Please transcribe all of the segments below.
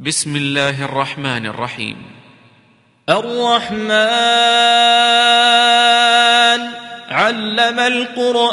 بسم الله الرحمن الرحيم. الرحمن علم القرآن.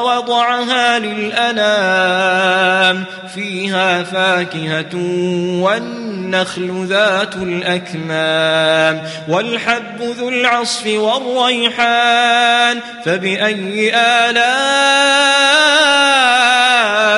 وضعها للأنام فيها فاكهة والنخل ذات الأكمام والحب ذو العصف والريحان فبأي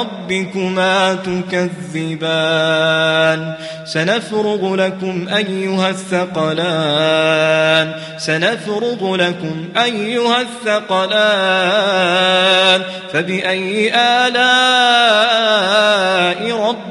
ربكما تكذبان. سنفرغ لكم أيها الثقلان. سنفرغ لكم أيها الثقلان. فبأي آلاء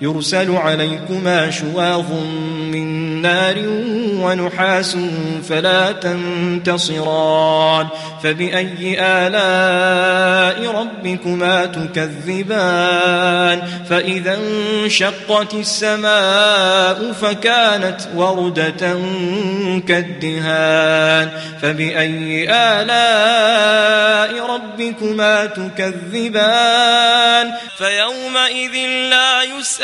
يرسل عليكما شواظ من نار ونحاس فلا تنتصران فبأي آلاء ربكما تكذبان فإذا انشقت السماء فكانت وردة كالدهان فبأي آلاء ربكما تكذبان فيومئذ لا يسأل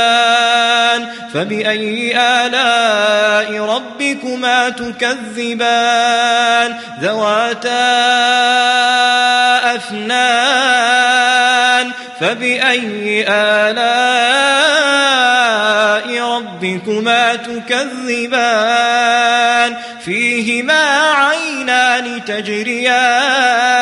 تكذبان فبأي آلاء ربكما تكذبان ذواتا أفنان فبأي آلاء ربكما تكذبان فيهما عينان تجريان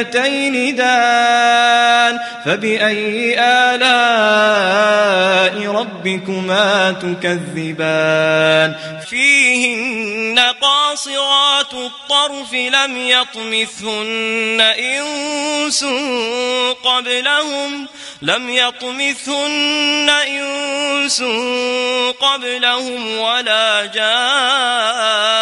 الجنتين دان فبأي آلاء ربكما تكذبان؟ فيهن قاصرات الطرف لم يطمثهن إنس قبلهم لم يطمثهن إنس قبلهم ولا جان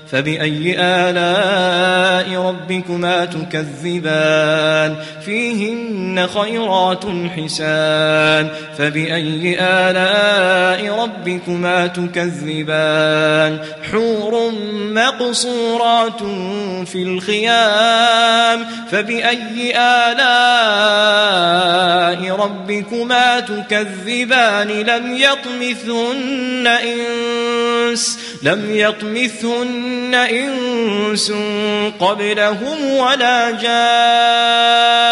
فبأي آلاء ربكما تكذبان؟ فيهن خيرات حسان. فبأي آلاء ربكما تكذبان؟ حور مقصورات في الخيام. فبأي آلاء ربكما تكذبان؟ لم يطمثهن إنس. لم يطمثهن إنس قبلهم ولا جان